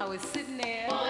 I was sitting there.